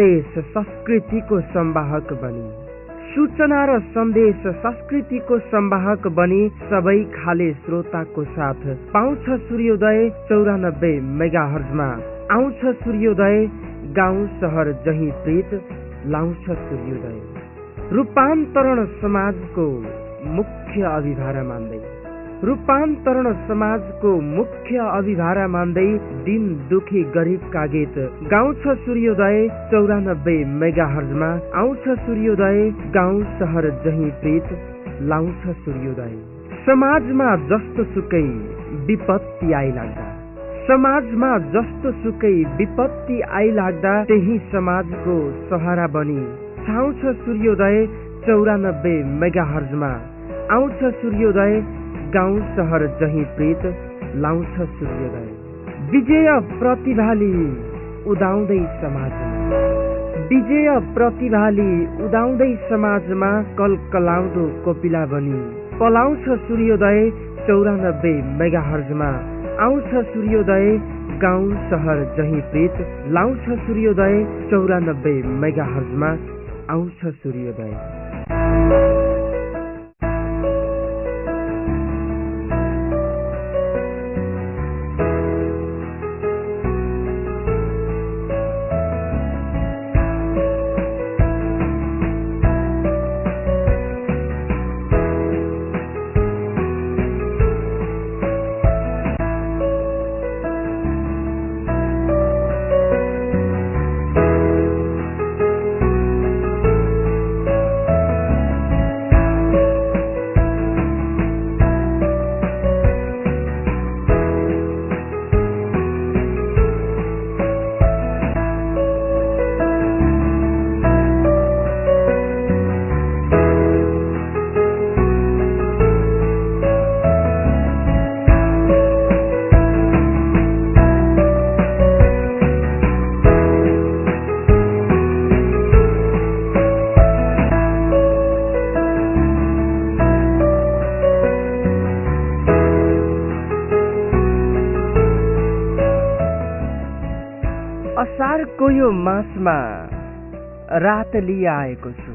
देश संस्कृतिको संवाहक बनी। सूचना र सन्देश संस्कृतिको संवाहक बनी। सबै खाले श्रोताको साथ पाउँछ सूर्योदय चौरानब्बे मेगा हर्जमा आउँछ सूर्योदय गाउँ सहर जही प्रीत लाउँछ सूर्योदय। रूपान्तरण समाजको मुख्य अभिभारा मान्दै। रूपान्तरण समाजको मुख्य अभिभारा मान्दै दिन दुखी गरिबका गीत। गाउँछ सूर्योदय चौरानब्बे मेगा हर्जमा आउँछ सूर्योदय गाउँ सहर जही प्रीत। लाउँछ सूर्योदय। समाजमा जस्तो सुकै विपत्ति आइलाग्दा। समाजमा जस्तो सुकै विपत्ति आइलाग्दा त्यही समाजको सहारा बनी। छाउँछ सूर्योदय चौरानब्बे मेगा हर्जमा आउँछ सूर्योदय गाउँ सहर जही प्रीत लाउँछ सूर्योदय। विजय प्रतिभाली उदाउँदै समाजमा। विजय प्रतिभाली उदाउँदै समाजमा कल कलाउँदो कोपिला बनी। पलाउँछ सूर्योदय चौरानब्बे मेगा हर्जमा आउँछ सूर्योदय गाउँ सहर जही प्रीत। लाउँछ सूर्योदय चौरानब्बे मेगा हर्जमा आउँछ सूर्योदय। यो मासमा रात लिआएको छु।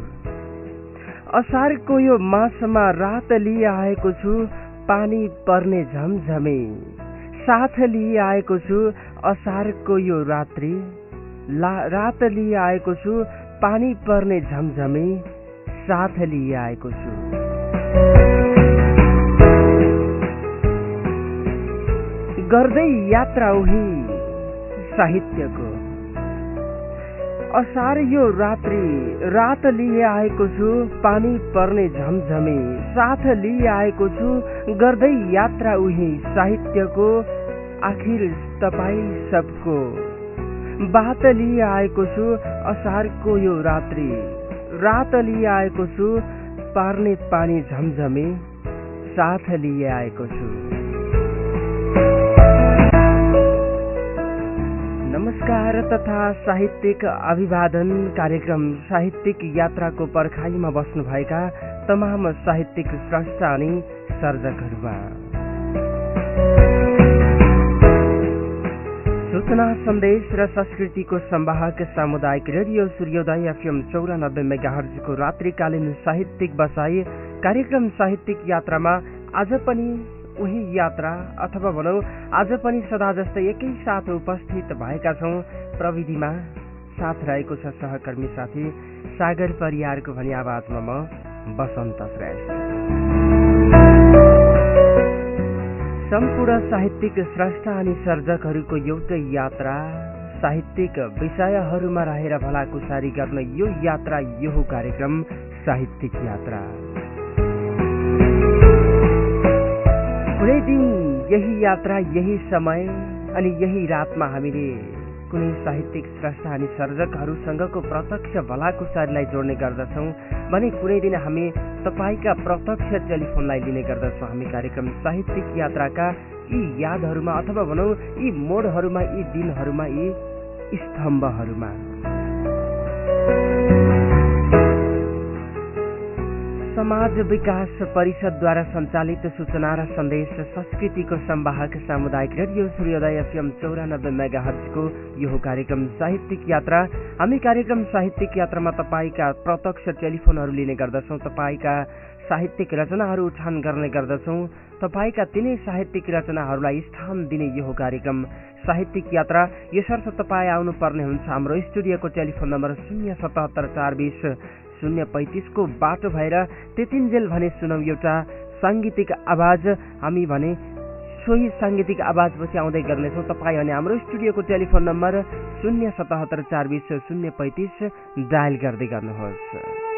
असारको यो मासमा रात लिआएको छु पानी पर्ने झमझमे। साथ लिआएको छु असारको यो रात्रि। रात लिआएको छु पानी पर्ने झमझमे। साथ लिआएको छु। गर्दै यात्रा उही साहित्यको असार यो रात्रि रात लिए आएको छु पानी पर्ने झमझमे। साथ लिए आएको छु गर्दै यात्रा उही साहित्यको आखिर तपाईँ सबको। बात लिए आएको छु असारको यो रात्रि। रात लिए आएको छु पार्ने पानी झमझमे। साथ लिए आएको छु। नमस्कार तथा साहित्यिक अभिवादन कार्यक्रम साहित्यिक यात्राको पर्खाइमा बस्नुभएका तमाम साहित्यिक स्रष्टा अनि सर्जकहरूमा। सूचना सन्देश र संस्कृतिको संवाहक सामुदायिक रेडियो सूर्योदय एफएम चौरानब्बे मेगाहर्जको रात्रिकालीन साहित्यिक बसाई कार्यक्रम साहित्यिक यात्रामा आज पनि उही यात्रा अथवा भनौँ आज पनि सदा जस्तै एकैसाथ उपस्थित भएका छौँ। प्रविधिमा साथ रहेको छ सहकर्मी साथी सागर परियारको भनी आवाजमा म बसन्त श्रेष्ठ सम्पूर्ण साहित्यिक स्रष्टा अनि सर्जकहरूको एउटै यात्रा साहित्यिक विषयहरूमा रहेर भलाकुसारी गर्न यो यात्रा यो कार्यक्रम साहित्यिक यात्रा। कुनै दिन यही यात्रा यही समय अनि यही रातमा हामीले कुनै साहित्यिक स्रष्टा अनि सर्जकहरूसँगको प्रत्यक्ष भलाकुसारीलाई जोड्ने गर्दछौँ भने कुनै दिन हामी तपाईँका प्रत्यक्ष टेलिफोनलाई लिने गर्दछौँ। हामी कार्यक्रम साहित्यिक यात्राका यी यादहरूमा अथवा भनौँ यी मोडहरूमा यी दिनहरूमा यी स्तम्भहरूमा। समाज विकास परिषदद्वारा सञ्चालित सूचना र सन्देश संस्कृतिको सम्वाहक सामुदायिक रेडियो सूर्योदय एफएम चौरानब्बे मेगा हर्चको यो कार्यक्रम साहित्यिक यात्रा। हामी कार्यक्रम साहित्यिक यात्रामा तपाईँका प्रत्यक्ष टेलिफोनहरू लिने गर्दछौँ तपाईँका साहित्यिक रचनाहरू उठान गर्ने गर्दछौँ। तपाईँका तिनै साहित्यिक रचनाहरूलाई स्थान दिने यो कार्यक्रम साहित्यिक यात्रा। यसर्थ तपाईँ आउनुपर्ने हुन्छ हाम्रो स्टुडियोको टेलिफोन नम्बर शून्य सतहत्तर चार बिस शून्य पैँतिसको बाटो भएर त्यतिन्जेल भने सुनौ एउटा साङ्गीतिक आवाज। हामी भने सोही साङ्गीतिक आवाजपछि आउँदै गर्नेछौँ। तपाईँ अनि हाम्रो स्टुडियोको टेलिफोन नम्बर शून्य सतहत्तर चार बिस शून्य पैँतिस डायल गर्दै गर्नुहोस्।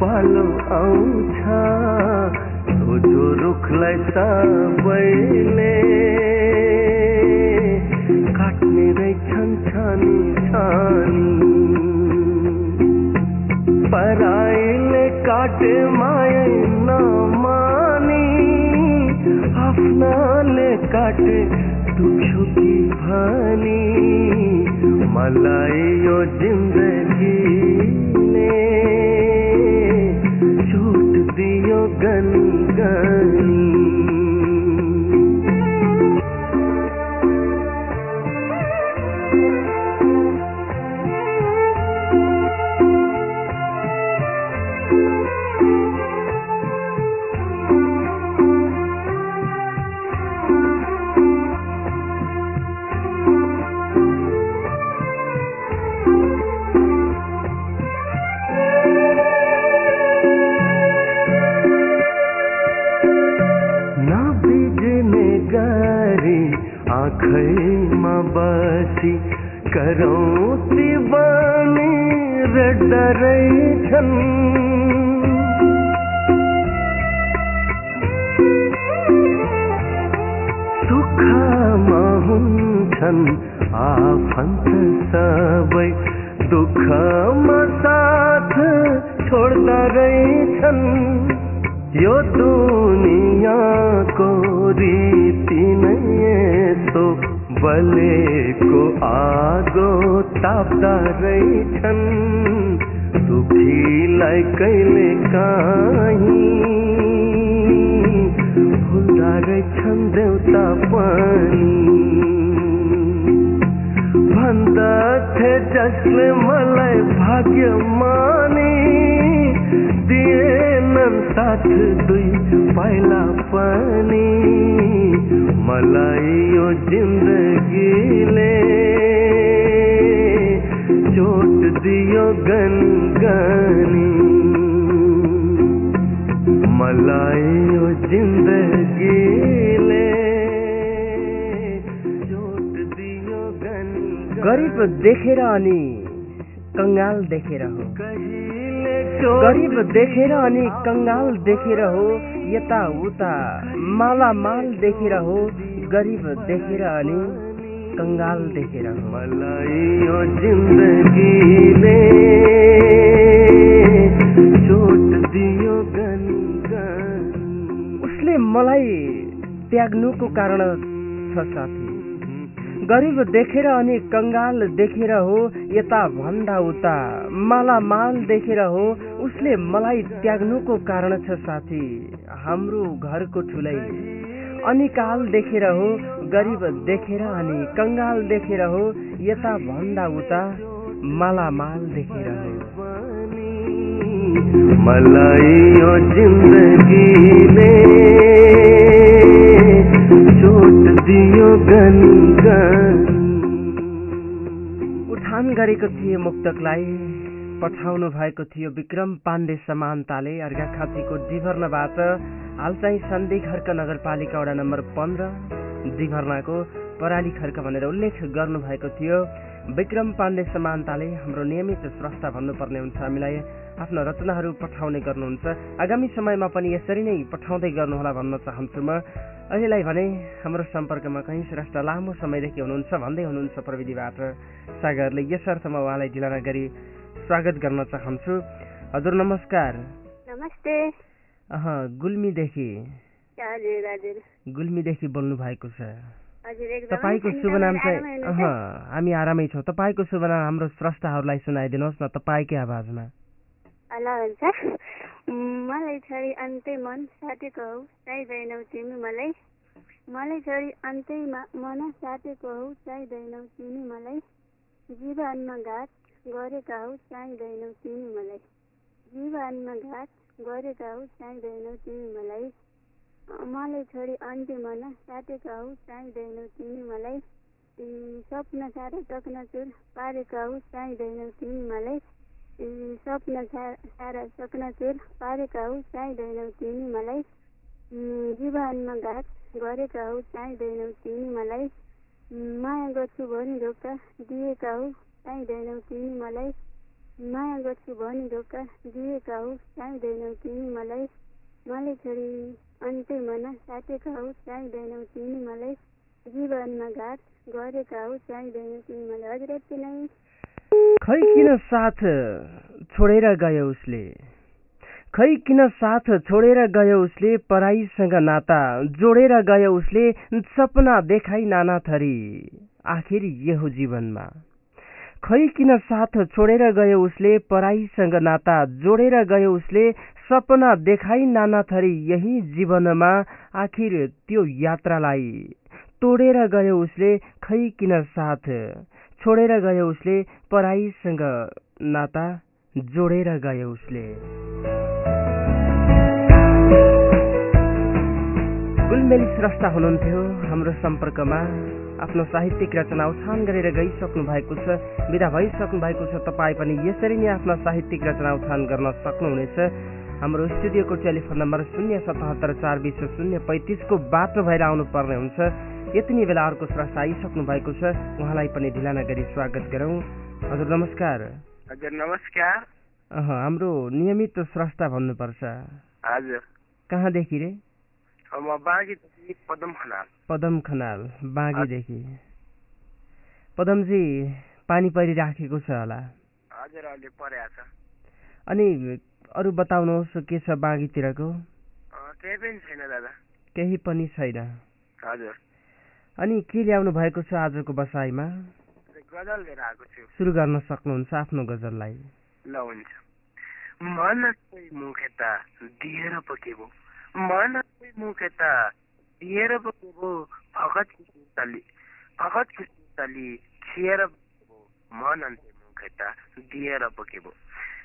पालो तो आउँछ सोझो रुखलाई सबैले काट्ने रहेछन् छानी छानी। पराईले काटे माया नमानी आफ्नाले काटे दुख्यो भनी। मलाई यो जिन्दगीले गनी गनी खैमा बसी गरौँ दिवानी र डरै छन् सुखमा हुन्छन् आफन्त सबै। दुःखमा साथ छोड्दा रहेछन् यो दुनियाँको रीति नै भले को आगो ताप्ता रही छन। दुखी लाई कैले काहीँ। भुल्दा छन देवता पानी। भन्दथे जसले मलाई भाग्य मानी दिए साथ दुई पाइला पनि मलाई यो जिन्दगीले चोट दियो गनगनी मलाई यो जिन्दगीले चोट दियो गनगनी। गरिब देखेर अनि कङ्गाल देखेर हो कहिले चोट गरिब देखेर अनि कङ्गाल देखेर हो यता उता माला माल देखेर हो गरिब देखेर अनि कङ्गाल देखेर मलाई यो दियो उसले मलाई त्याग्नुको कारण छ साथी। गरिब देखेर अनि कङ्गाल देखेर हो यता भन्दा उता माला माल देखेर हो उसले मलाई त्याग्नुको कारण छ साथी। हाम्रो घरको ठुलै। अनि काल देखेर हो गरिब देखेर अनि कङ्गाल देखेर हो यता भन्दा उता माला माल देखेर हो। मलाई यो जिन्दगीले चोट दियो गनगनी उठान गरेको थिए मुक्तकलाई। पठाउनु भएको थियो विक्रम पाण्डे समानताले अर्घाखाँचीको डिभर्नबाट। हाल चाहिँ सन्धि खर्क नगरपालिका वडा नम्बर पन्ध्र डिभर्नाको पराली खर्क भनेर उल्लेख गर्नुभएको थियो। विक्रम पाण्डे समानताले हाम्रो नियमित स्रष्टा भन्नुपर्ने हुन्छ हामीलाई आफ्ना रचनाहरू पठाउने गर्नुहुन्छ। आगामी समयमा पनि यसरी नै पठाउँदै गर्नुहोला भन्न चाहन्छु म। अहिलेलाई भने हाम्रो सम्पर्कमा कहीँ श्रेष्ठ लामो समयदेखि हुनुहुन्छ भन्दै हुनुहुन्छ प्रविधिबाट। सागरले यसर्थ म उहाँलाई ढिला नगरी स्वागत गर्न चाहन्छु। हजुर नमस्कार। नमस्ते। अह गुल्मीदेखि। गुल्मीदेखि बोल्नु भएको छ तपाईँको शुभ नाम चाहिँ? हामी आरामै छौँ। तपाईँको शुभ नाम हाम्रो स्रष्टाहरूलाई सुनाइदिनुहोस् न तपाईँकै आवाजमा। मलाई छोरी अन्तै मन साथीको हौ। चाहिँदैनौ तिमी मलाई। मलाई छोरी अन्तैमा मन साथीको हौ। चाहिँदैनौ तिमी मलाई। जीवनमा घात गरेका हौ चाहिँदैनौ तिमी मलाई जीवनमा घात गरेका हौ चाहिँदैनौ तिमी मलाई मलाई छोरी अन्त्य मन साथीका हौ चाहिँदैनौ तिमी मलाई सपना सारा चकनाचुर पारेका हौ चाहिँदैनौ तिमी मलाई सपना सारा चकनाचुर पारेका हौ चाहिँदैनौ तिमी मलाई जीवनमा घात गरेका हौ चाहिँदैनौ तिमी मलाई माया गर्छु भनी धोका दिएका हौ चाहिँदैनौ तिमी मलाई माया गर्छु भनी धोका दिएका हौ। चाहिँदैनौ तिमी मलाई मलाई छोरी अन्तै मन साटेका हौ। चाहिँदैनौ तिमी मलाई जीवनमा घात गरेका हौ। चाहिँदैनौ तिमी मलाई हजुर यति नै खै किन साथ छोडेर गयो उसले? खै किन साथ छोडेर गयो उसले? पराईसँग नाता जोडेर गयो उसले। सपना देखाई नाना थरी। आखिर यो जीवनमा खै किन साथ छोडेर गयो उसले पराईसँग नाता? जोडेर गयो उसले सपना देखाई नाना थरी यही जीवनमा आखिर त्यो यात्रालाई। तोडेर गयो उसले खै किन साथ? छोडेर गयो उसले पराईसँग नाता? जोडेर गयो उसले। गुलमेली स्रष्टा हुनुहुन्थ्यो हाम्रो सम्पर्कमा। आफ्नो साहित्यिक रचना उछान गरेर गइसक्नु भएको छ। विदा भइसक्नु भएको छ। तपाईँ पनि यसरी नै आफ्ना साहित्यिक रचना उछान गर्न सक्नुहुनेछ। हाम्रो स्टुडियोको टेलिफोन नम्बर शून्य सतहत्तर चार बिस शून्य पैँतिसको बाटो भएर आउनु पर्ने हुन्छ। यति नै बेला अर्को स्रष्टा आइसक्नु भएको छ। उहाँलाई पनि ढिला नगरी स्वागत गरौँ। हजुर नमस्कार। हजुर नमस्कार। हाम्रो नियमित स्रष्टा भन्नुपर्छ। हजुर। कहाँदेखि रे? म बाँकी पदम खनाल पदम खनाल बाँगीदेखि पदमजी पानी परिराखेको छ होला। हजुर अहिले परेको छ। अनि अरू बताउनुहोस् के छ बाँगीतिरको? केही पनि छैन दादा। केही पनि छैन। हजुर। अनि के ल्याउनु भएको छ आजको बसाइमा? गजल लिएर आएको छु। सुरु गर्न सक्नुहुन्छ आफ्नो गजललाई। ल हुन्छ। मन कोही मुख यता दिएर पकेको मन कोही मुख यता दिएर पकेको फकत तली फकत तली खिएर पकेको मन अन्त्य मुख यता दिएर पकेको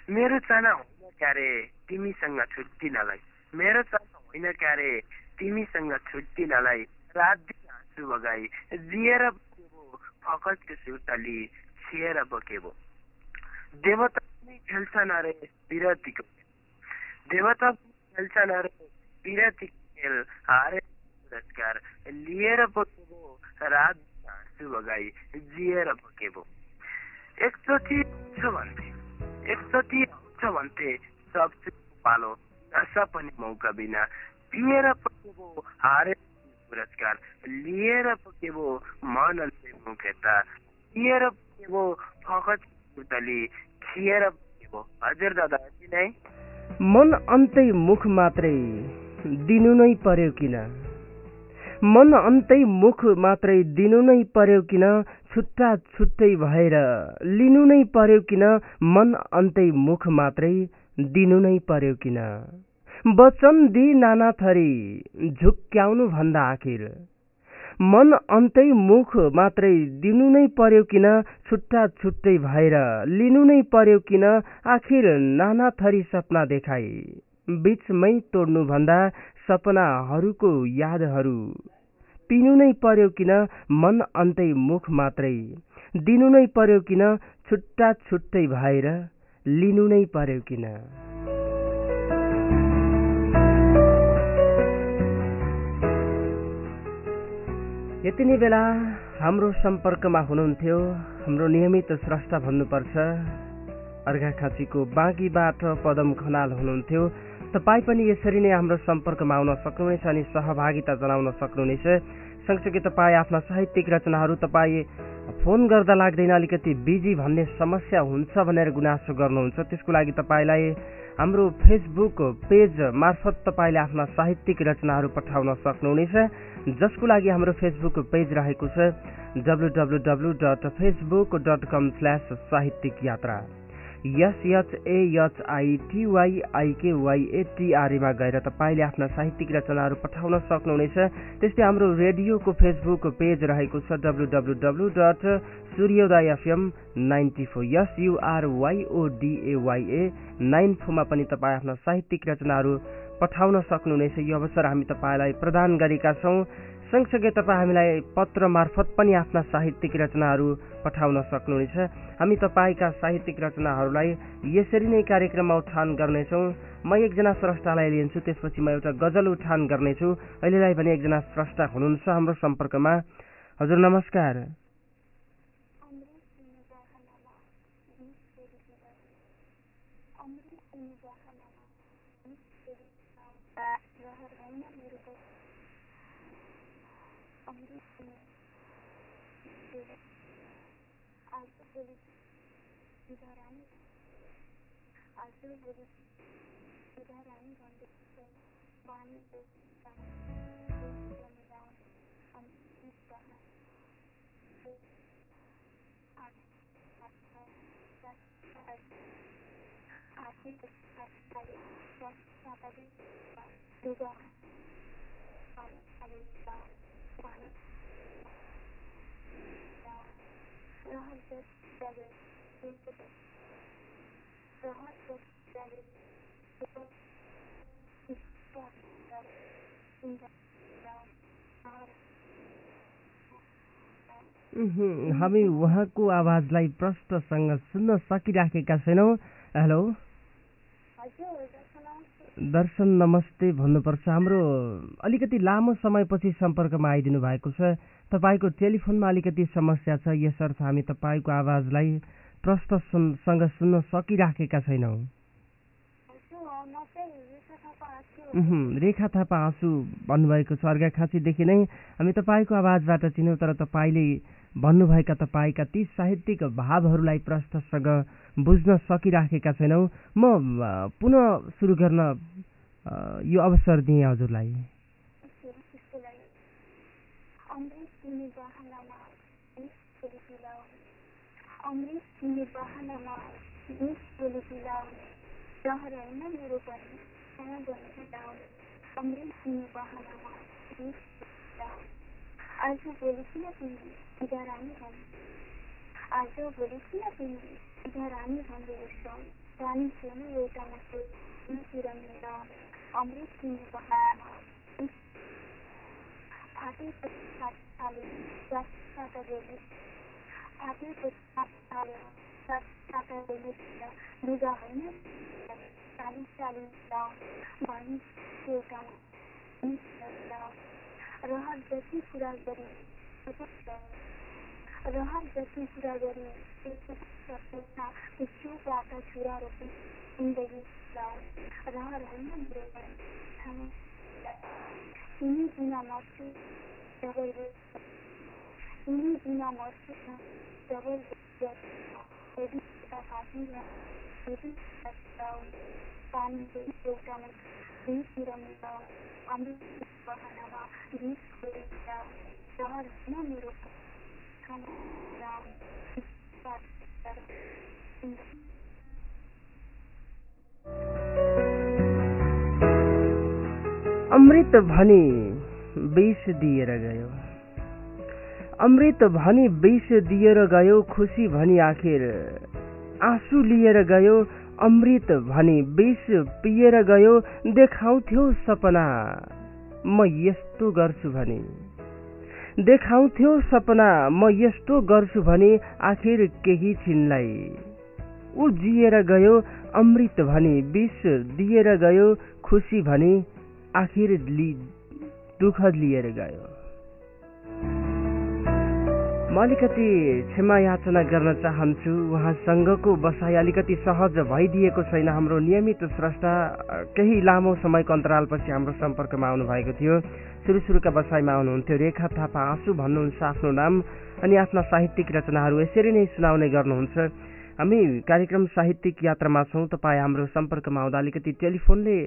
मेरो चाना होइन क्यारे तिमीसँग छुट्टिनलाई मेरो चाना होइन क्यारे तिमीसँग छुट्टिनलाई रात दिन आँसु बगाई जिएर बकेको फकतको सुतली छिएर बकेको देवता पनि खेल्छन् अरे विरतीको देवता पनि खेल्छन् अरे विरतीको खेल हारे पुरस्कार लिएर बकेको रात आँसु बगाई जिएर बकेको एकचोटि आउँछ भन्थे एकचोटि आउँछ भन्थे सब पालो नसा पनि मौका बिना पिएर पकेको हारे पुरस्कार लिएर पकेको मन अन्त्य मुख यता लिएर पकेको फकत पुतली खिएर पकेको हजुर दादा नै मन अन्तै मुख मात्रै दिनु नै पर्यो किन मन अन्तै मुख मात्रै दिनु नै पर्यो किन? छुट्टा छुट्टै भएर लिनु नै पर्यो किन? मन अन्तै मुख मात्रै दिनु नै पर्यो किन? वचन दि नाना थरी झुक्क्याउनु भन्दा आखिर। मन अन्तै मुख मात्रै दिनु नै पर्यो किन? छुट्टा छुट्टै भएर लिनु नै पर्यो किन? आखिर नाना थरी सपना देखाई। बिचमै तोड्नु भन्दा सपनाहरूको यादहरू। पिनु नै पर्यो किन मन अन्तै मुख मात्रै। दिनु नै पर्यो किन छुट्टा छुट्टै भएर लिनु नै पर्यो किन। यति नै बेला हाम्रो सम्पर्कमा हुनुहुन्थ्यो हाम्रो नियमित स्रष्टा भन्नुपर्छ। अर्घाखाँचीको बाँकीबाट पदम खनाल हुनुहुन्थ्यो। तपाईँ पनि यसरी नै हाम्रो सम्पर्कमा आउन सक्नुहुनेछ अनि सहभागिता जनाउन सक्नुहुनेछ। सँगसँगै तपाईँ आफ्ना साहित्यिक रचनाहरू तपाईँ फोन गर्दा लाग्दैन अलिकति बिजी भन्ने समस्या हुन्छ भनेर गुनासो गर्नुहुन्छ। त्यसको लागि तपाईँलाई हाम्रो फेसबुक पेज मार्फत तपाईँले आफ्ना साहित्यिक रचनाहरू पठाउन सक्नुहुनेछ। जसको लागि हाम्रो फेसबुक पेज रहेको छ W W W dot Facebook dot com slash साहित्यिक यात्रा। एसएचएचआइटिवाइआइकेवाइएटिआरईमा गएर तपाईँले आफ्ना साहित्यिक रचनाहरू पठाउन सक्नुहुनेछ। त्यस्तै हाम्रो रेडियोको फेसबुक पेज रहेको छ डब्लु डब्लु डब्लु डट सूर्योदय एफएम नाइन्टी फोर एसयुआरवाइओडिएवाइए नाइन फोरमा पनि तपाईँ आफ्ना साहित्यिक रचनाहरू पठाउन सक्नुहुनेछ। यो अवसर हामी तपाईँलाई प्रदान गरेका छौँ। सँगसँगै तपाईँ हामीलाई पत्र मार्फत पनि आफ्ना साहित्यिक रचनाहरू पठाउन सक्नुहुनेछ। हामी तपाईँका साहित्यिक रचनाहरूलाई यसरी नै कार्यक्रममा उठान गर्नेछौँ। म एकजना स्रष्टालाई लिन्छु त्यसपछि म एउटा गजल उठान गर्नेछु। अहिलेलाई पनि एकजना स्रष्टा हुनुहुन्छ हाम्रो सम्पर्कमा। हजुर नमस्कार। हामी उहाँको आवाजलाई प्रष्टसँग सुन्न सकिराखेका छैनौँ। हेलो। दर्शन नमस्ते भन्नुपर्छ। हाम्रो अलिकति लामो समयपछि सम्पर्कमा आइदिनु भएको छ। तपाईँको टेलिफोनमा अलिकति समस्या छ। यसर्थ हामी तपाईँको आवाजलाई प्रष्टसँग सुन्न सकिराखेका छैनौँ। रेखा थापा आँसु भन्नुभएको छ। अर्घाखाँचीदेखि नै हामी तपाईँको आवाजबाट चिन्यौँ तर तपाईँले भन्नुभएका तपाईँका ती साहित्यिक भावहरूलाई प्रष्टसँग बुझ्न सकिराखेका छैनौँ म पुनः सुरु गर्न यो अवसर दिएँ हजुरलाई मेरो आज भोलि किन तिमी डरानी भन्ने आज भोलि किन तिमी डरानी भन्दै रिसाउने रानी छेउन एउटा तिमीतिर मिलाउने अमृत गेली लुगा होइन चाली चाली लाउने भनी एउटा ረሀብ በፊት ስላገር ረሀብ በፊት ስላገር ቤተሰብና እሱ ራታ ሱራሮብ እንደዚህ ስላል ረሀብ እና ብሬበ እኔ ዝናማቹ ደበል እኔ ዝናማቹ ደበል अमृत भनी बेच दिए गयो अमृत भनी विष दिएर गयो खुसी भनी आखिर। आँसु लिएर गयो अमृत भनी विष पिएर गयो देखाउँथ्यो सपना। म यस्तो गर्छु भने। देखाउँथ्यो सपना म यस्तो गर्छु भने आखिर केही छिनलाई। ऊ जिएर गयो अमृत भनी विष दिएर गयो खुसी भने आखिर दुःख लिएर गयो। म अलिकति क्षमा याचना गर्न चाहन्छु। उहाँसँगको बसाइ अलिकति सहज भइदिएको छैन। हाम्रो नियमित स्रष्टा केही लामो समयको अन्तरालपछि हाम्रो सम्पर्कमा आउनु भएको थियो। सुरु सुरुका बसाइमा आउनुहुन्थ्यो। रेखा थापा आँसु भन्नुहुन्छ आफ्नो नाम अनि आफ्ना साहित्यिक रचनाहरू यसरी नै सुनाउने गर्नुहुन्छ। हामी कार्यक्रम साहित्यिक यात्रामा छौँ। तपाईँ हाम्रो सम्पर्कमा आउँदा अलिकति टेलिफोनले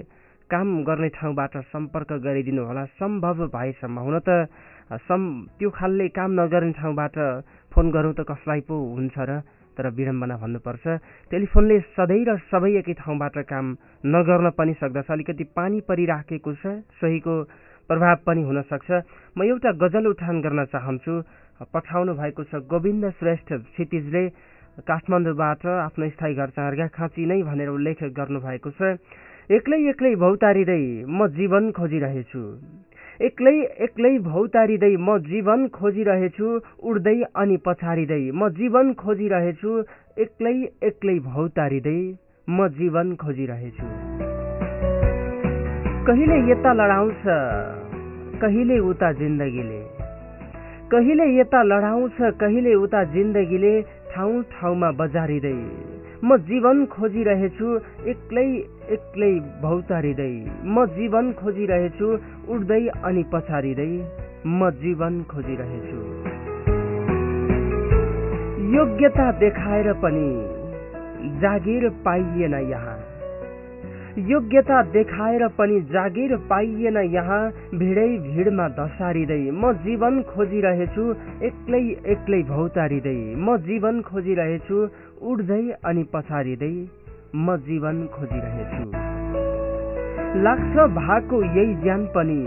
काम गर्ने ठाउँबाट सम्पर्क गरिदिनु होला सम्भव भएसम्म हुन त सम त्यो खालले काम नगर्ने ठाउँबाट फोन गरौँ त कसलाई पो हुन्छ र? तर विडम्बना भन्नुपर्छ टेलिफोनले सधैँ र सबै एकै ठाउँबाट काम नगर्न पनि सक्दछ। अलिकति पानी परिराखेको छ सोहीको प्रभाव पनि हुन सक्छ। म एउटा गजल उठान गर्न चाहन्छु। पठाउनु भएको छ गोविन्द श्रेष्ठ क्षितिजले काठमाडौँबाट आफ्नो स्थायी घर चार्गा खाँची नै भनेर उल्लेख गर्नुभएको छ। एक्लै एक्लै भौतारिँदै म जीवन खोजिरहेछु। एक्लै एक्लै भौतारिँदै म जीवन खोजिरहेछु उड्दै अनि पछारिँदै म जीवन खोजिरहेछु एक्लै एक्लै भौतारिँदै म जीवन खोजिरहेछु। कहिले यता लडाउँछ कहिले उता जिन्दगीले। कहिले यता लडाउँछ कहिले उता जिन्दगीले ठाउँ ठाउँमा बजारिँदै। म जीवन खोजिरहेछु एक्लै एक्लै भौतारिँदै। म जीवन खोजिरहेछु उड्दै अनि पछारिँदै। म जीवन खोजिरहेछु। योग्यता देखाएर पनि जागिर पाइएन यहाँ। योग्यता देखाएर पनि जागिर पाइएन यहाँ भिडै भिडमा धसारिँदै म जीवन खोजिरहेछु एक्लै एक्लै भौतारिँदै। म जीवन खोजिरहेछु उड्दै अनि पछारिँदै म जीवन खोजिरहेछु। लाग्छ भएको यही ज्यान पनि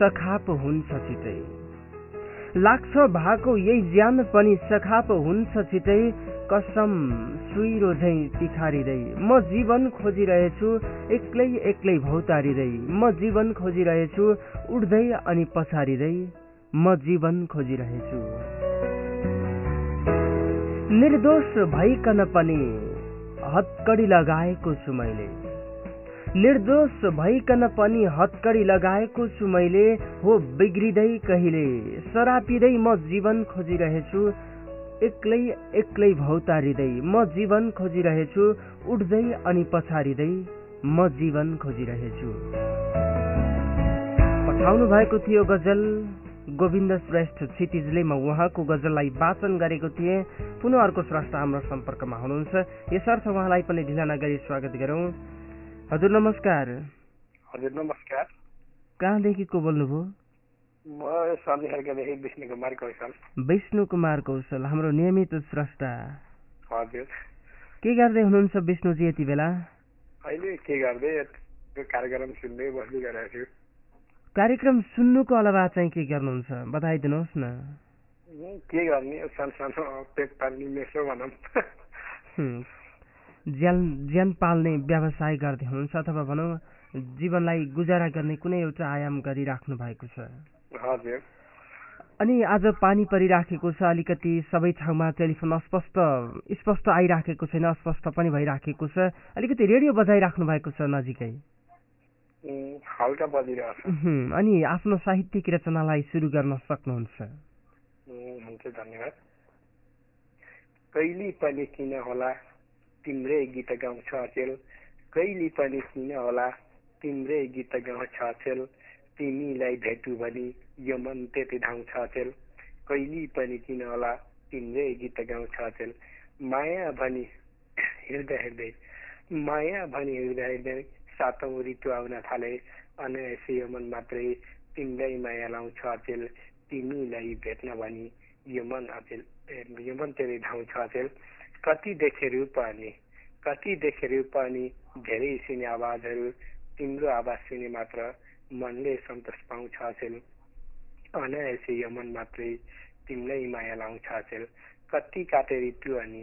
सखाप हुन्छ छिटै। लाग्छ भएको यही ज्यान पनि सखाप हुन्छ छिटै। कसम सुइरो झै तिखारिँदै म जीवन खोजिरहेछु एक्लै एक्लै भौतारिँदै म जीवन खोजिरहेछु उड्दै अनि पछारिँदै म जीवन खोजिरहेछु। निर्दोष भइकन पनि हत्कडी लगाएको छु मैले। निर्दोष भइकन पनि हत्कडी लगाएको छु मैले। हो बिग्रिँदै कहिले? सरापिँदै म जीवन खोजिरहेछु। एक्लै एक्लै भौतारिँदै म जीवन खोजिरहेछु। उड्दै अनि पछारिँदै म जीवन खोजिरहेछु। पठाउनु भएको थियो गजल। गोविन्द श्रेष्ठ क्षितिजले म उहाँको गजललाई वाचन गरेको थिएँ। पुनः अर्को स्रष्टा हाम्रो सम्पर्कमा हुनुहुन्छ। यसर्थ उहाँलाई पनि ढिला नगरी स्वागत गरौँ। हजुर नमस्कार। हजुर नमस्कार। कहाँदेखि को बोल्नुभयो? विष्णु कुमार कौशल। हाम्रो नियमित स्रष्टा हजुर। के गर्दै हुनुहुन्छ विष्णुजी यति बेला? अहिले के गर्दै कार्यक्रम सुन्दै बस्दै गरेको छु। कार्यक्रम सुन्नुको अलावा चाहिँ के गर्नुहुन्छ? बताइदिनुहोस् न। के गर्ने? यो सानो सानो पेट पाल्ने मेसो भनौँ। ज्यान ज्यान पाल्ने व्यवसाय गर्दै हुनुहुन्छ अथवा भनौँ जीवनलाई गुजारा गर्ने कुनै एउटा आयाम गरिराख्नु भएको छ। हजुर। अनि आज पानी परिराखेको छ अलिकति सबै ठाउँमा टेलिफोन अस्पष्ट स्पष्ट आइराखेको छैन अस्पष्ट पनि भइराखेको छ। अलिकति रेडियो बजाइराख्नु भएको छ नजिकै। हल्का बजिरहेको अनि आफ्नो साहित्यिक रचनालाई सुरु गर्न सक्नुहुन्छ। हुन्छ धन्यवाद। कहिले पनि किन होला तिम्रै गीत गाउँछ अचेल। कहिले पनि किन होला तिम्रै गीत गाउँछ अचेल। तिमीलाई भेटु भनी यो मन त्यति धाउँछ अचेल। कहिले पनि किन होला तिम्रै गीत गाउँछ अचेल। माया भनी हिँड्दा हिँड्दै माया भनी हिँड्दा हिँड्दै सातौँ ऋतु आउन थाले। अनायासै यो मन मात्रै तिमीलाई माया लाउँछ अचेल तिमीलाई भेट्न भनी यो मन अचेल ए, यो मन तेरै धाउँछ अचेल। कति देखे रूप कति देखे रूप धेरै सुने आवाजहरू तिम्रो आवाज सुने मात्र मनले सन्तोष पाउँछ अचेल। अनायासै यो मन मात्रै तिमीलाई माया लाउँछ अचेल। कति काटे ऋतु अनि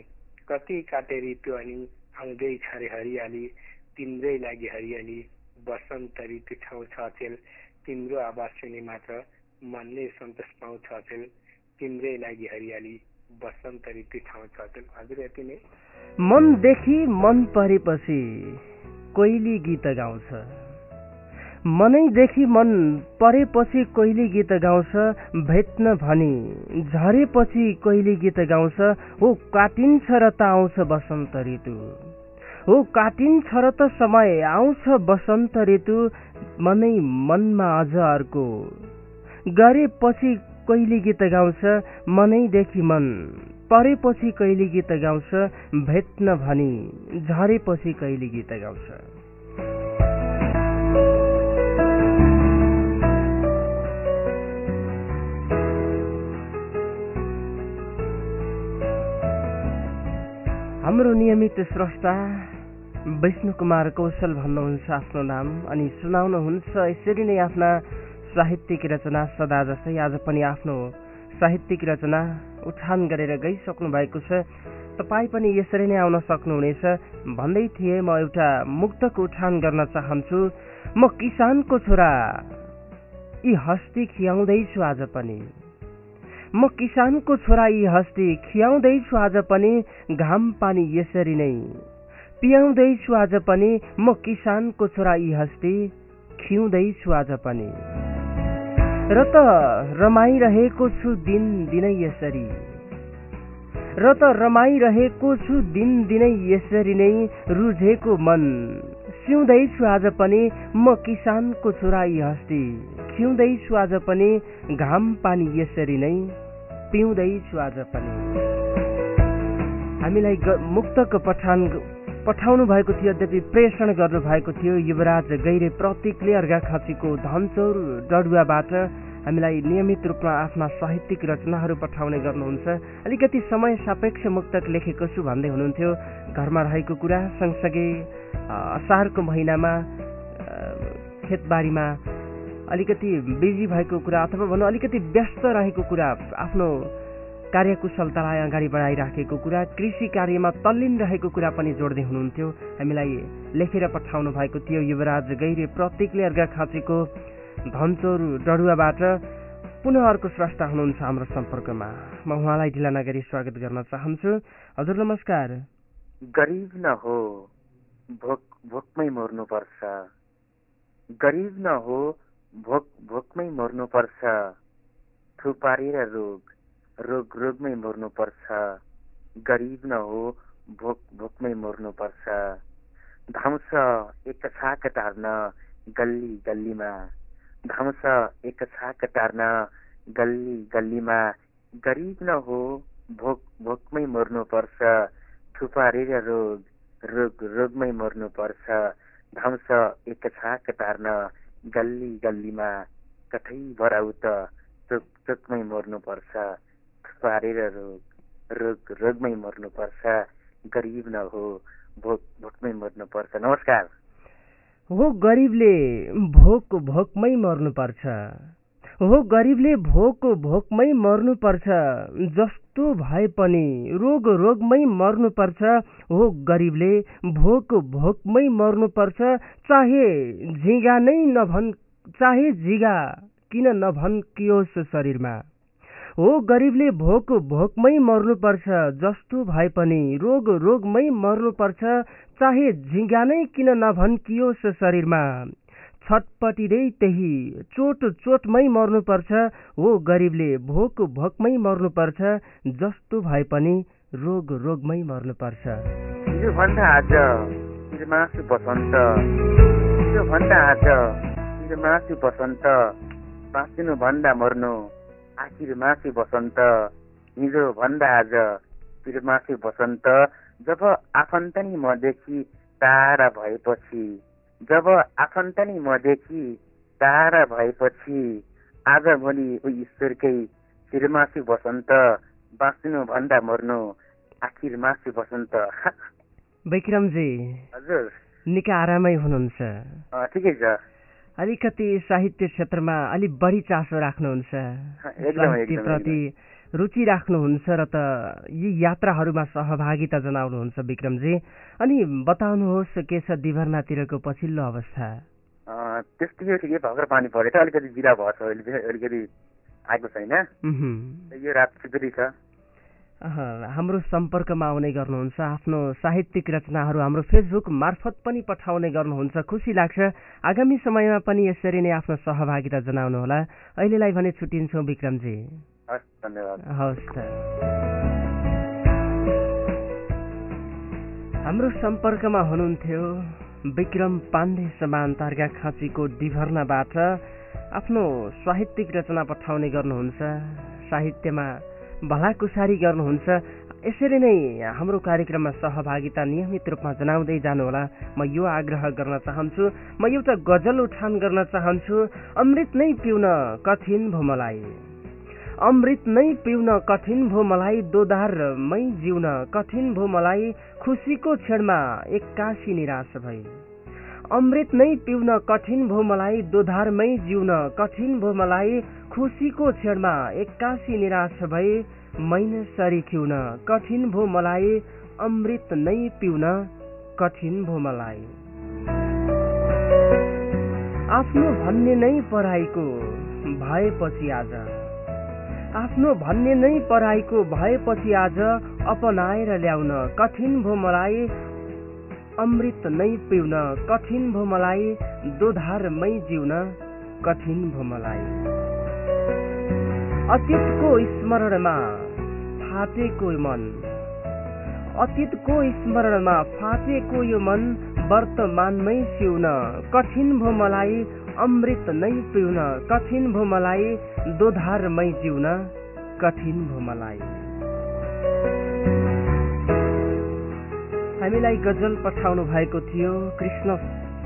कति काटे ऋतु अनि आउँदैछ रे हरियाली। तिम्रै लागि हरियाली बसन्त ऋतु छाउँछ अचेल तिम्रो आवाज सुने मात्र मनले सन्तोष पाउँछ अचेल तिम्रै लागि हरियाली बसन्त ऋतु छाउँछ अचेल हजुर यति नै। मनदेखि मन परेपछि कोइली गीत गाउँछ। मनैदेखि मन परेपछि कोइली गीत गाउँछ। भेट्न भनी झरेपछि कोइली गीत गाउँछ। हो काटिन्छ र त आउँछ बसन्त ऋतु। हो काटिन्छ र त समय आउँछ बसन्त ऋतु मनै मनमा अझ अर्को। गरेपछि कोइली गीत गाउँछ मनैदेखि मन। परेपछि कहिले गीत गाउँछ भेट्न भनी। झरेपछि कहिले गीत गाउँछ। हाम्रो नियमित स्रष्टा विष्णु कुमार कौशल भन्नुहुन्छ आफ्नो नाम। अनि सुनाउनुहुन्छ यसरी नै आफ्ना साहित्यिक रचना सदा जस्तै आज पनि आफ्नो साहित्यिक रचना उठान गरेर गइसक्नु भएको छ। तपाईँ पनि यसरी नै आउन सक्नुहुनेछ। भन्दै थिएँ म एउटा मुक्तक उठान गर्न चाहन्छु। म किसानको छोरा। यी हस्ती खियाउँदैछु आज पनि। म किसानको छोरा यी हस्ती खियाउँदैछु आज पनि। घाम पानी यसरी नै। पियाउँदैछु आज पनि म किसानको छोरा यी हस्ती। खिउँदैछु आज पनि। र त रमाइरहेको छु दिन दिनै यसरी। र त रमाइरहेको छु दिन दिनै यसरी नै रुझेको मन। सिउँदैछु आज पनि म किसानको छोरा यी हस्ती। खिउँदैछु आज पनि घाम पानी यसरी नै पिउँदैछु आज पनि। हामीलाई मुक्तक पठान पठाउनु भएको थियो यद्यपि प्रेषण गर्नु भएको थियो। युवराज गैरे प्रतीकले अर्घाखाँचीको धनचौर डडुवाबाट हामीलाई नियमित रूपमा आफ्ना साहित्यिक रचनाहरू पठाउने गर्नुहुन्छ। अलिकति समय सापेक्ष मुक्तक लेखेको छु भन्दै हुनुहुन्थ्यो। घरमा रहेको कुरा सँगसँगै असारको महिनामा खेतबारीमा अलिकति बिजी भएको कुरा अथवा भनौँ अलिकति व्यस्त रहेको कुरा आफ्नो कार्यकुशलतालाई अगाडि बढाइराखेको कुरा कृषि कार्यमा तल्लीन रहेको कुरा पनि जोड्दै हुनुहुन्थ्यो। हामीलाई लेखेर पठाउनु भएको थियो युवराज गैरे प्रतीकले अर्घाखाँचीको धनचोर डडुवाबाट पुनः अर्को स्रष्टा हुनुहुन्छ हाम्रो सम्पर्कमा। म उहाँलाई ढिला नगरी स्वागत गर्न चाहन्छु। हजुर नमस्कार। गरिब न हो भोक भोकमै मर्नुपर्छ। गरिब न हो भोक भोकमै मर्नुपर्छ। थुपारेर रोग। रोग रोगमै मर्नुपर्छ। गरिब न हो भोक भोकमै मर्नुपर्छ। धाउँछ एक छाक टार्न गल्ली गल्लीमा। धाउँछ एक छाक टार्न गल्ली गल्लीमा। गरिब न हो भोक भोकमै मर्नुपर्छ। थुपारेर रोग रोग रोगमै मर्नुपर्छ। धाउँछ एक छाक टार्न गल्ली गल्लीमा। कतै भराउ त चोक चोकमै मर्नुपर्छ। थुपारेर रोग रोग रोगमै मर्नुपर्छ गरिब नहो भोक भोकमै मर्नुपर्छ। नमस्कार। हो गरिबले भोक भोकमै मर्नुपर्छ। हो गरिबले भोक भोकमै मर्नुपर्छ। जस्तो भए पनि रोग रोगमै मर्नुपर्छ। हो गरिबले भोक भोकमै मर्नुपर्छ। चाहे झिगा नै नभन् चाहे झिगा किन नभन्कियोस् शरीरमा? हो गरिबले भोक भोकमै मर्नुपर्छ जस्तो भए पनि रोग रोगमै मर्नुपर्छ चाहे झिङ्गा नै किन नभन्कियोस् शरीरमा। छटपटिँदै त्यही चोट चोटमै मर्नुपर्छ हो गरिबले भोक भोकमै मर्नुपर्छ जस्तो भए पनि रोग रोगमै मर्नुपर्छ। हिजोभन्दा आज हिजोमासु बसन्त। हिजोभन्दा आज हिजोमासु बसन्त। बाँचिनुभन्दा मर्नु। आखिर मासु बसन्त। हिजो भन्दा आज पिरमासु बसन्त। जब आफन्त नि मदेखि टाढा भएपछि। जब आफन्त नि मदेखि टाढा भएपछि। आज भोलि ऊ ईश्वरकै शिरमासु बसन्त। बाँच्नु भन्दा मर्नु आखिर मासु बसन्त। विक्रमजी हजुर। निकै आरामै हुनुहुन्छ। ठिकै छ। अलिकति साहित्य क्षेत्रमा अलिक बढी चासो राख्नुहुन्छ। साहित्यप्रति रुचि राख्नुहुन्छ र त यी यात्राहरूमा सहभागिता जनाउनुहुन्छ विक्रमजी। अनि बताउनुहोस् के छ दिभर्नातिरको पछिल्लो अवस्था। त्यस्तै ठिकै भर्खर पानी परेछ अलिकति बिदा भएछ अलिकति आएको छैन। यो रात छ। हाम्रो सम्पर्कमा आउने गर्नुहुन्छ। आफ्नो साहित्यिक रचनाहरू हाम्रो फेसबुक मार्फत पनि पठाउने गर्नुहुन्छ। खुसी लाग्छ। आगामी समयमा पनि यसरी नै आफ्नो सहभागिता जनाउनुहोला। अहिलेलाई भने छुट्टिन्छौँ विक्रमजी। हवस् त। हाम्रो सम्पर्कमा हुनुहुन्थ्यो विक्रम पाण्डे समान तार्गा खाँचीको डिभर्नाबाट। आफ्नो साहित्यिक रचना पठाउने गर्नुहुन्छ। साहित्यमा भलाकुसारी गर्नुहुन्छ। यसरी नै हाम्रो कार्यक्रममा सहभागिता नियमित रूपमा जनाउँदै जानुहोला। म यो आग्रह गर्न चाहन्छु। म एउटा गजल उठान गर्न चाहन्छु। अमृत नै पिउन कठिन भो मलाई। अमृत नै पिउन कठिन भो मलाई। दोधारमै जिउन कठिन भो मलाई। खुसीको क्षणमा एक्कासी निराश भई। अमृत नै पिउन कठिन भो मलाई दोधारमै जिउन कठिन भो मलाई। खुसीको क्षणमा एक्कासी निराश भई मैन सरी खिउन कठिन भो मलाई अमृत नै पिउन कठिन भो मलाई। आफ्नो भन्ने नै पढाइको भएपछि आज। आफ्नो भन्ने नै पढाइको भएपछि आज अपनाएर ल्याउन कठिन भो मलाई अमृत नै पिउन कठिन भो मलाई दोधारमै जिउन कठिन भो मलाई। अतीतको स्मरणमा फाटेको मन अतीतको स्मरणमा फाटेको यो मन वर्तमानमै सिउन कठिन भो मलाई अमृत नै पिउन कठिन भो मलाई दोधारमै जिउन कठिन भो मलाई। हामीलाई गजल पठाउनु भएको थियो कृष्ण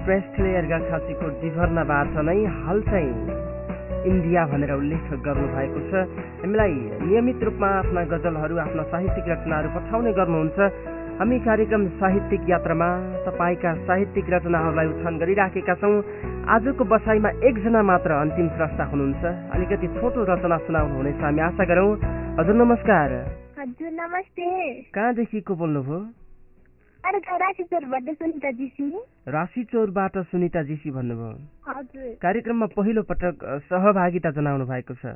श्रेष्ठले अर्घाखाँचीको डिभर्नाबाट नै हाल चाहिँ। इन्डिया भनेर उल्लेख गर्नुभएको छ। हामीलाई नियमित रूपमा आफ्ना गजलहरू आफ्ना साहित्यिक रचनाहरू पठाउने गर्नुहुन्छ। हामी कार्यक्रम साहित्यिक यात्रामा तपाईँका साहित्यिक रचनाहरूलाई उठान गरिराखेका छौँ। आजको बसाइमा एकजना मात्र अन्तिम स्रष्टा हुनुहुन्छ। अलिकति छोटो रचना सुनाउनुहुनेछ हामी आशा गरौँ। हजुर नमस्कार। हजुर नमस्ते। कहाँदेखि को बोल्नुभयो? राशिचोरबाट सुनिता जीसी? राशि चौरबाट सुनिता जीसी भन्नुभयो। कार्यक्रममा पहिलो पटक सहभागिता जनाउनु भएको छ।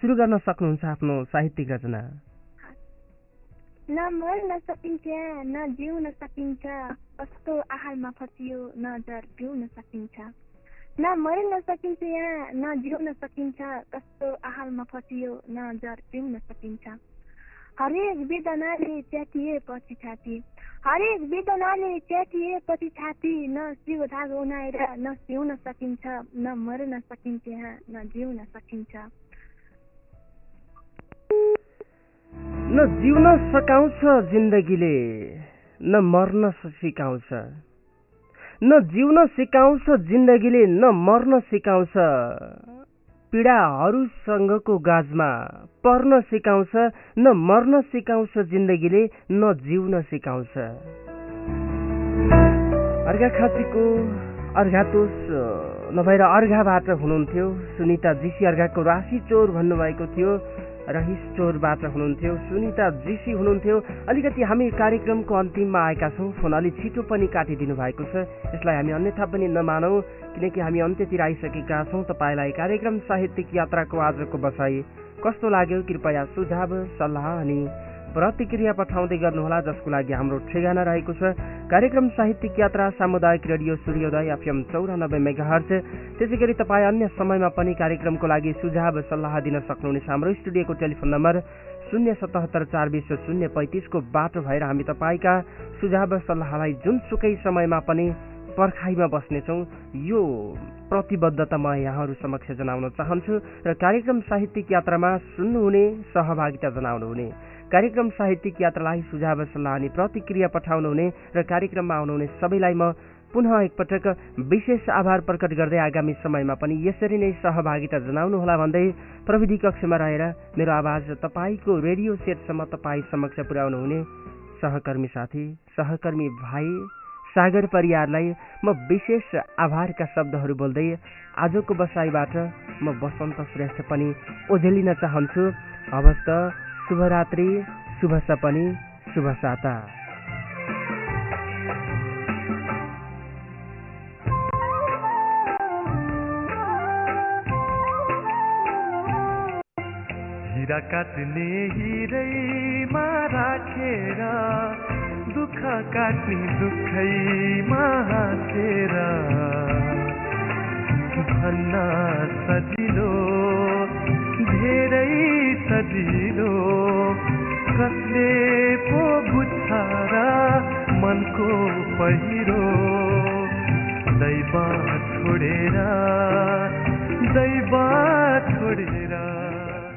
सुरु गर्न सक्नुहुन्छ आफ्नो साहित्यिक रचना? न मर्न सकिन्छ न जिउन सकिन्छ कस्तो आहारमा फसियो न जर पिउन सकिन्छ। न मर्न सकिन्छ यहाँ न जिउन सकिन्छ कस्तो आहारमा फसियो न जर पिउन सकिन्छ। हरेक वेदनाले च्यातिए पछि छाती। हरेक वेदनाले च्यातिए पछि छाती। न सिउ धागो उनाएर न सिउन सकिन्छ न मर्न सकिन्छ यहाँ न जिउन सकिन्छ। न जिउन सकाउँछ जिन्दगीले न मर्न सिकाउँछ। न जिउन सिकाउँछ जिन्दगीले न मर्न सिकाउँछ। पीडाहरूसँगको गाजमा पर्न सिकाउँछ न मर्न सिकाउँछ जिन्दगीले न जिउन सिकाउँछ। अर्घाखाँचीको अर्घातोष नभएर अर्घाबाट हुनुहुन्थ्यो। सुनिता जीसी अर्घाको राशि चोर भन्नुभएको थियो। रहिस चोरबाट हुनुहुन्थ्यो। सुनिता जीसी हुनुहुन्थ्यो। अलिकति हामी कार्यक्रमको अन्तिममा आएका छौँ। फोन अलिक छिटो पनि काटिदिनु भएको छ। यसलाई हामी अन्यथा पनि नमानौँ किनकि हामी अन्त्यतिर आइसकेका छौँ। तपाईँलाई कार्यक्रम साहित्यिक यात्राको आजको बसाई कस्तो लाग्यो? कृपया सुझाव सल्लाह अनि प्रतिक्रिया पठाउँदै गर्नुहोला जसको लागि हाम्रो ठेगाना रहेको छ। कार्यक्रम साहित्यिक यात्रा सामुदायिक रेडियो सूर्योदय एफएम चौरानब्बे मेगाहर्च त्यसै गरी तपाईँ अन्य समयमा पनि कार्यक्रमको लागि सुझाव सल्लाह दिन सक्नुहुनेछ। हाम्रो स्टुडियोको टेलिफोन नम्बर शून्य सतहत्तर चार बिस शून्य पैँतिसको बाटो भएर हामी तपाईँका सुझाव सल्लाहलाई जुनसुकै समयमा पनि पर्खाइमा बस्नेछौँ। यो प्रतिबद्धता म यहाँहरू समक्ष जनाउन चाहन्छु र कार्यक्रम साहित्यिक यात्रामा सुन्नुहुने सहभागिता जनाउनुहुने। कार्यक्रम साहित्यिक यात्रालाई सुझाव सल्लाह अनि प्रतिक्रिया पठाउनुहुने र कार्यक्रममा आउनुहुने सबैलाई म पुनः एकपटक विशेष आभार प्रकट गर्दै आगामी समयमा पनि यसरी नै सहभागिता जनाउनुहोला भन्दै प्रविधि कक्षमा रहेर मेरो आवाज तपाईँको रेडियो सेटसम्म तपाईँ समक्ष पुर्याउनु हुने सहकर्मी साथी सहकर्मी भाइ सागर परियारलाई म विशेष आभारका शब्दहरू बोल्दै आजको बसाइबाट म वसन्त श्रेष्ठ पनि ओझेलिन चाहन्छु। हवस् त शुभरात्रि शुभ सपनी शुभ साता हिरा काट्ने हिरैमा राखेर दुःख काट्ने दुःखैमा हाँसेर भन्न सजिलो धेरै सजिलो। कसले पो बुझ्छ र मनको पहिरो? दैवा छोडेर दैवा छोडेर।